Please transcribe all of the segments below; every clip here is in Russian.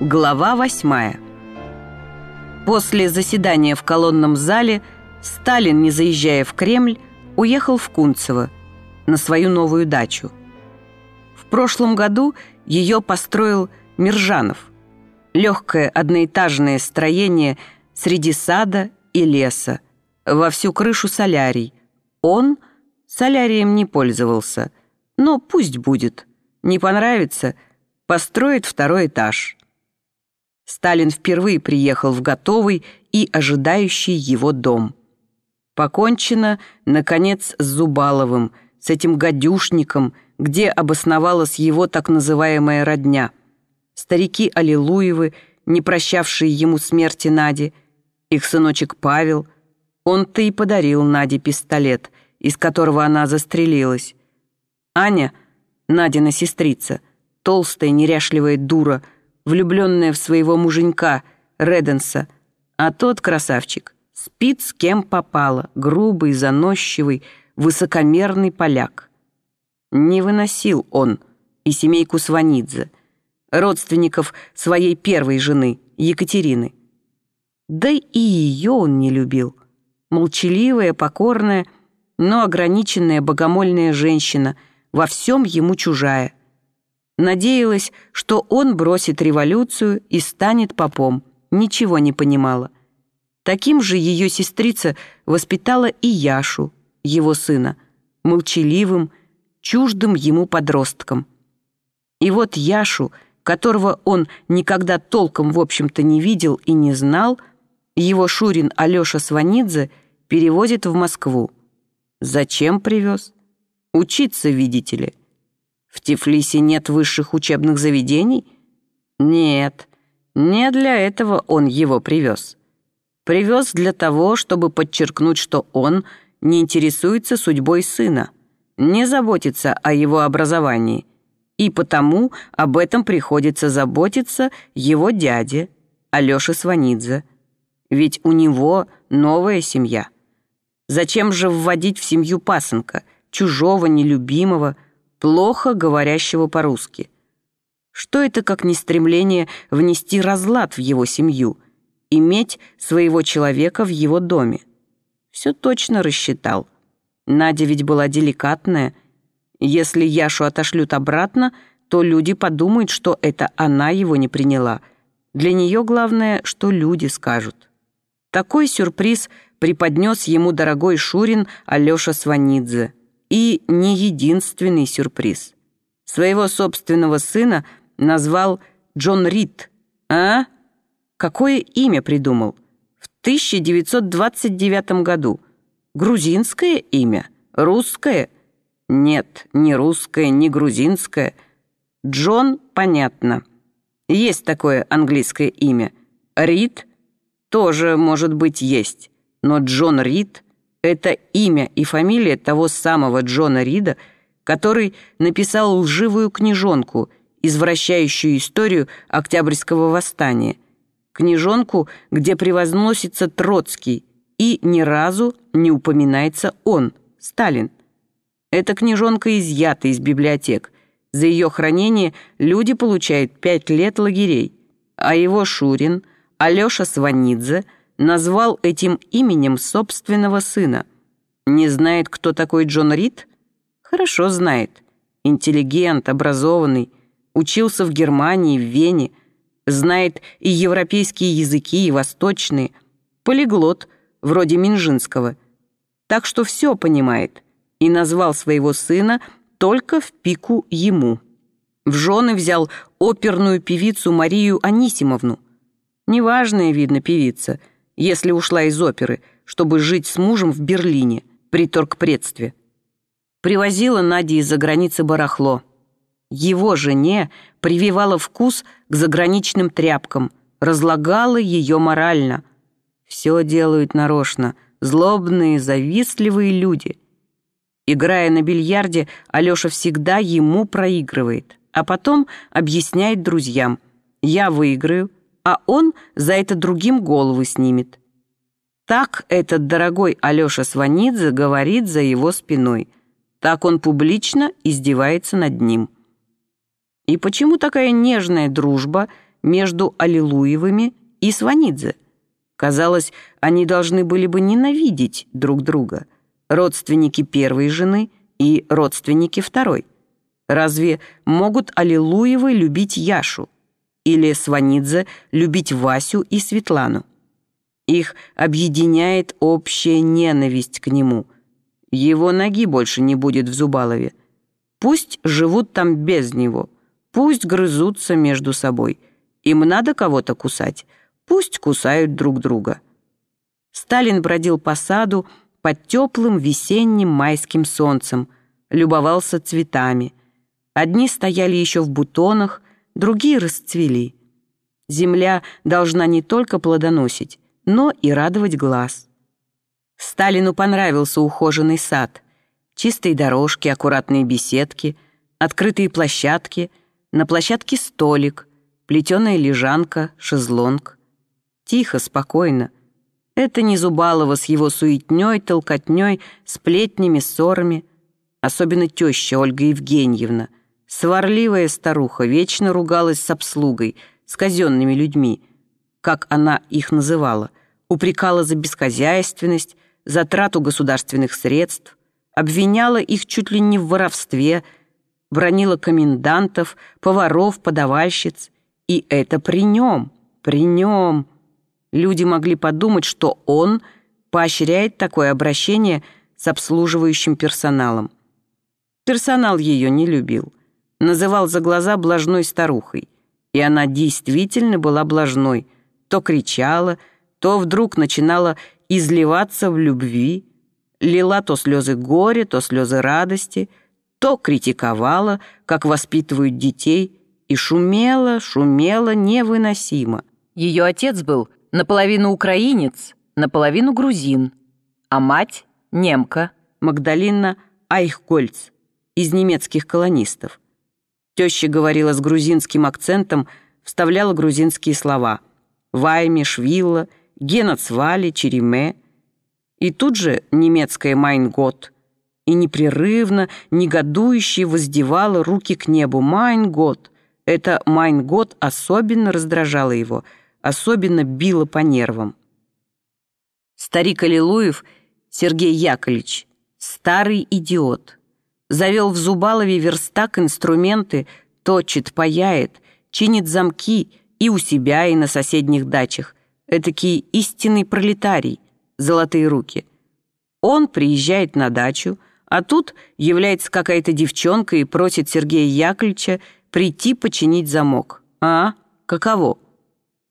Глава восьмая. После заседания в колонном зале Сталин, не заезжая в Кремль, уехал в Кунцево на свою новую дачу. В прошлом году ее построил Миржанов. Легкое одноэтажное строение среди сада и леса, во всю крышу солярий. Он солярием не пользовался, но пусть будет. Не понравится, построит второй этаж. Сталин впервые приехал в готовый и ожидающий его дом. Покончено, наконец, с Зубаловым, с этим гадюшником, где обосновалась его так называемая родня. Старики Аллилуевы, не прощавшие ему смерти Нади, их сыночек Павел, он-то и подарил Наде пистолет, из которого она застрелилась. Аня, Надина сестрица, толстая неряшливая дура — влюбленная в своего муженька, Реденса, а тот красавчик спит с кем попало, грубый, заносчивый, высокомерный поляк. Не выносил он и семейку Сванидзе, родственников своей первой жены, Екатерины. Да и ее он не любил. Молчаливая, покорная, но ограниченная богомольная женщина, во всем ему чужая. Надеялась, что он бросит революцию и станет попом. Ничего не понимала. Таким же ее сестрица воспитала и Яшу, его сына, молчаливым, чуждым ему подростком. И вот Яшу, которого он никогда толком, в общем-то, не видел и не знал, его Шурин Алеша Сванидзе перевозит в Москву. Зачем привез? Учиться, видите ли. В Тифлисе нет высших учебных заведений? Нет, не для этого он его привез. Привез для того, чтобы подчеркнуть, что он не интересуется судьбой сына, не заботится о его образовании, и потому об этом приходится заботиться его дяде, Алёше Сванидзе. Ведь у него новая семья. Зачем же вводить в семью пасынка, чужого, нелюбимого, плохо говорящего по-русски. Что это как не стремление внести разлад в его семью, иметь своего человека в его доме? Все точно рассчитал. Надя ведь была деликатная. Если Яшу отошлют обратно, то люди подумают, что это она его не приняла. Для нее главное, что люди скажут. Такой сюрприз преподнес ему дорогой Шурин Алёша Сванидзе – и не единственный сюрприз. Своего собственного сына назвал Джон Рид. А? Какое имя придумал? В 1929 году. Грузинское имя? Русское? Нет, не русское, не грузинское. Джон, понятно. Есть такое английское имя. Рид тоже, может быть, есть. Но Джон Рид — это имя и фамилия того самого Джона Рида, который написал лживую книжонку, извращающую историю Октябрьского восстания. Книжонку, где превозносится Троцкий, и ни разу не упоминается он, Сталин. Эта книжонка изъята из библиотек. За ее хранение люди получают пять лет лагерей, а его Шурин, Алеша Сванидзе – назвал этим именем собственного сына. Не знает, кто такой Джон Рид? Хорошо знает. Интеллигент, образованный, учился в Германии, в Вене, знает и европейские языки, и восточные, полиглот, вроде Минжинского. Так что все понимает, и назвал своего сына только в пику ему. В жены взял оперную певицу Марию Анисимовну. Неважная, видно, певица — если ушла из оперы, чтобы жить с мужем в Берлине, при торгпредстве. Привозила Наде из-за границы барахло. Его жене прививала вкус к заграничным тряпкам, разлагала ее морально. Все делают нарочно, злобные, завистливые люди. Играя на бильярде, Алеша всегда ему проигрывает, а потом объясняет друзьям. «Я выиграю, а он за это другим голову снимет. Так этот дорогой Алёша Сванидзе говорит за его спиной. Так он публично издевается над ним. И почему такая нежная дружба между Аллилуевыми и Сванидзе. Казалось, они должны были бы ненавидеть друг друга, родственники первой жены и родственники второй. Разве могут Аллилуевы любить Яшу? Или Сванидзе любить Васю и Светлану? Их объединяет общая ненависть к нему. Его ноги больше не будет в Зубалове. Пусть живут там без него, пусть грызутся между собой. Им надо кого-то кусать, пусть кусают друг друга. Сталин бродил по саду под теплым весенним майским солнцем, любовался цветами. Одни стояли еще в бутонах, другие расцвели. Земля должна не только плодоносить, но и радовать глаз. Сталину понравился ухоженный сад. Чистые дорожки, аккуратные беседки, открытые площадки, на площадке столик, плетеная лежанка, шезлонг. Тихо, спокойно. Это не Зубалова с его суетней, толкотней, сплетнями, ссорами. Особенно теща Ольга Евгеньевна. Сварливая старуха, вечно ругалась с обслугой, с казенными людьми, как она их называла упрекала за бесхозяйственность, за трату государственных средств, обвиняла их чуть ли не в воровстве, бронила комендантов, поваров, подавальщиц. И это при нем, при нем. Люди могли подумать, что он поощряет такое обращение с обслуживающим персоналом. Персонал ее не любил, называл за глаза блажной старухой. И она действительно была блажной, то кричала, то вдруг начинала изливаться в любви, лила то слезы горя, то слезы радости, то критиковала, как воспитывают детей, и шумела, шумела невыносимо. Ее отец был наполовину украинец, наполовину грузин, а мать — немка, Магдалина Айхгольц, из немецких колонистов. Теща говорила с грузинским акцентом, вставляла грузинские слова. «Вайми», «Швилла», Геноцвали, Череме, и тут же немецкая «Майнгот», и непрерывно, негодующе воздевала руки к небу. «Майнгот». Это «Майнгот» особенно раздражало его, особенно било по нервам. Старик Аллилуев Сергей Яковлевич, старый идиот, завел в Зубалове верстак инструменты, точит, паяет, чинит замки и у себя, и на соседних дачах, этакий истинный пролетарий, золотые руки. Он приезжает на дачу, а тут является какая-то девчонка и просит Сергея Яковлевича прийти починить замок. А? Каково?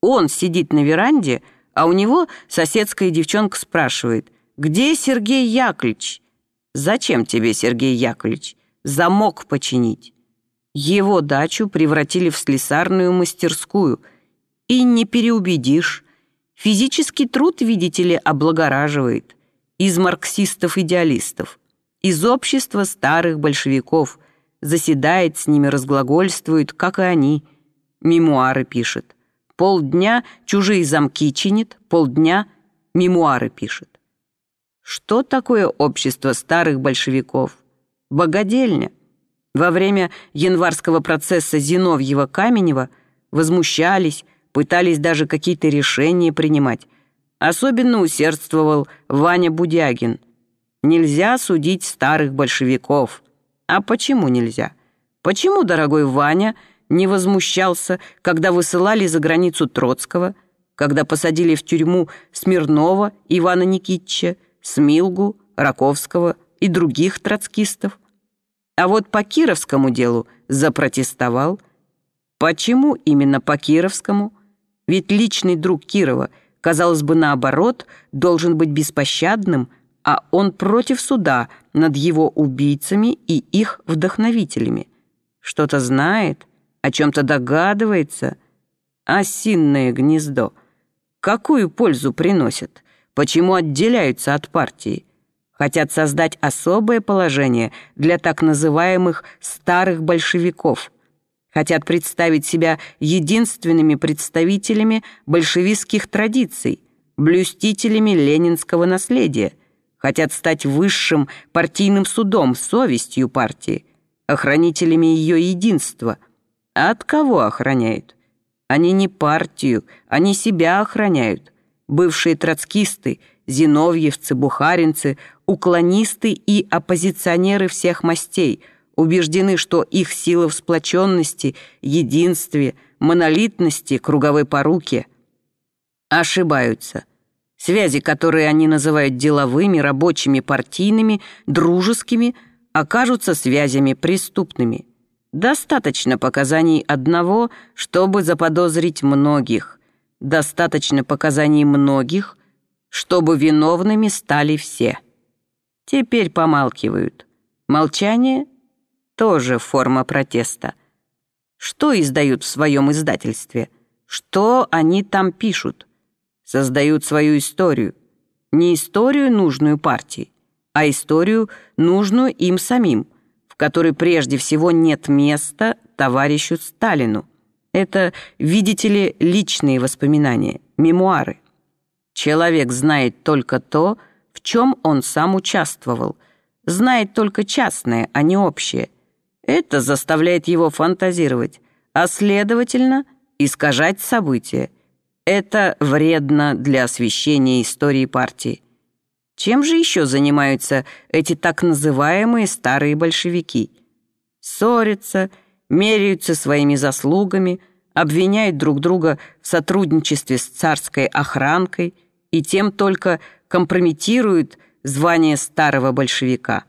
Он сидит на веранде, а у него соседская девчонка спрашивает, «Где Сергей Яковлевич?» «Зачем тебе, Сергей Яковлевич? Замок починить». Его дачу превратили в слесарную мастерскую. И не переубедишь. Физический труд, видите ли, облагораживает. Из марксистов-идеалистов, из общества старых большевиков, заседает с ними, разглагольствует, как и они. Мемуары пишет. Полдня чужие замки чинит, полдня мемуары пишет. Что такое общество старых большевиков? Богодельня. Во время январского процесса Зиновьева-Каменева возмущались, пытались даже какие-то решения принимать. Особенно усердствовал Ваня Будягин. Нельзя судить старых большевиков. А почему нельзя? Почему, дорогой Ваня, не возмущался, когда высылали за границу Троцкого, когда посадили в тюрьму Смирнова Ивана Никитича, Смилгу, Раковского и других троцкистов? А вот по Кировскому делу запротестовал. Почему именно по Кировскому? Ведь личный друг Кирова, казалось бы, наоборот, должен быть беспощадным, а он против суда над его убийцами и их вдохновителями. Что-то знает, о чем-то догадывается. Осинное гнездо. Какую пользу приносят? Почему отделяются от партии? Хотят создать особое положение для так называемых «старых большевиков», хотят представить себя единственными представителями большевистских традиций, блюстителями ленинского наследия, хотят стать высшим партийным судом, совестью партии, охранителями ее единства. А от кого охраняют? Они не партию, они себя охраняют. Бывшие троцкисты, зиновьевцы, бухаринцы, уклонисты и оппозиционеры всех мастей убеждены, что их сила в сплоченности, единстве, монолитности, круговой поруке. Ошибаются. Связи, которые они называют деловыми, рабочими, партийными, дружескими, окажутся связями преступными. Достаточно показаний одного, чтобы заподозрить многих. Достаточно показаний многих, чтобы виновными стали все. Теперь помалкивают. Молчание — тоже форма протеста. Что издают в своем издательстве? Что они там пишут? Создают свою историю. Не историю, нужную партии, а историю, нужную им самим, в которой прежде всего нет места товарищу Сталину. Это, видите ли, личные воспоминания, мемуары. Человек знает только то, в чем он сам участвовал, знает только частное, а не общее. Это заставляет его фантазировать, а следовательно, искажать события. Это вредно для освещения истории партии. Чем же еще занимаются эти так называемые старые большевики? Ссорятся, меряются своими заслугами, обвиняют друг друга в сотрудничестве с царской охранкой – и тем только компрометируют звание старого большевика.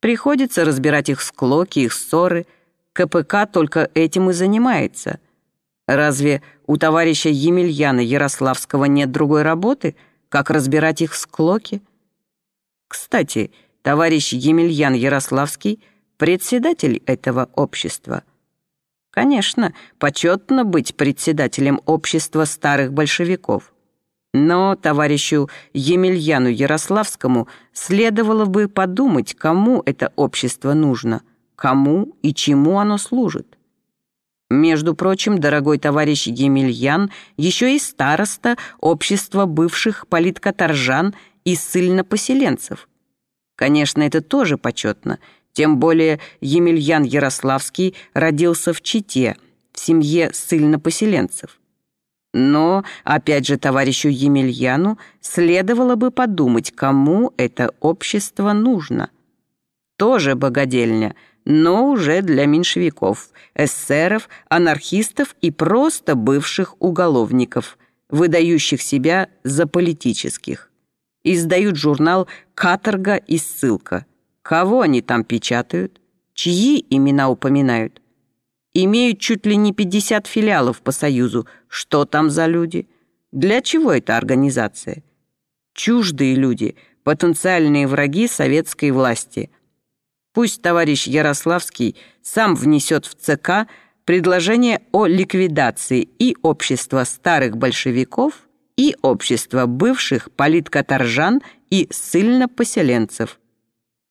Приходится разбирать их склоки, их ссоры. КПК только этим и занимается. Разве у товарища Емельяна Ярославского нет другой работы, как разбирать их склоки? Кстати, товарищ Емельян Ярославский — председатель этого общества. Конечно, почетно быть председателем общества старых большевиков. Но товарищу Емельяну Ярославскому следовало бы подумать, кому это общество нужно, кому и чему оно служит. Между прочим, дорогой товарищ Емельян еще и староста общества бывших политкоторжан и ссыльнопоселенцев. Конечно, это тоже почетно, тем более Емельян Ярославский родился в Чите, в семье ссыльнопоселенцев. Но, опять же, товарищу Емельяну следовало бы подумать, кому это общество нужно. Тоже богадельня, но уже для меньшевиков, эсеров, анархистов и просто бывших уголовников, выдающих себя за политических. Издают журнал «Каторга и ссылка». Кого они там печатают? Чьи имена упоминают? имеют чуть ли не 50 филиалов по Союзу. Что там за люди? Для чего эта организация? Чуждые люди, потенциальные враги советской власти. Пусть товарищ Ярославский сам внесет в ЦК предложение о ликвидации и общества старых большевиков, и общества бывших политкоторжан и ссыльно-поселенцев –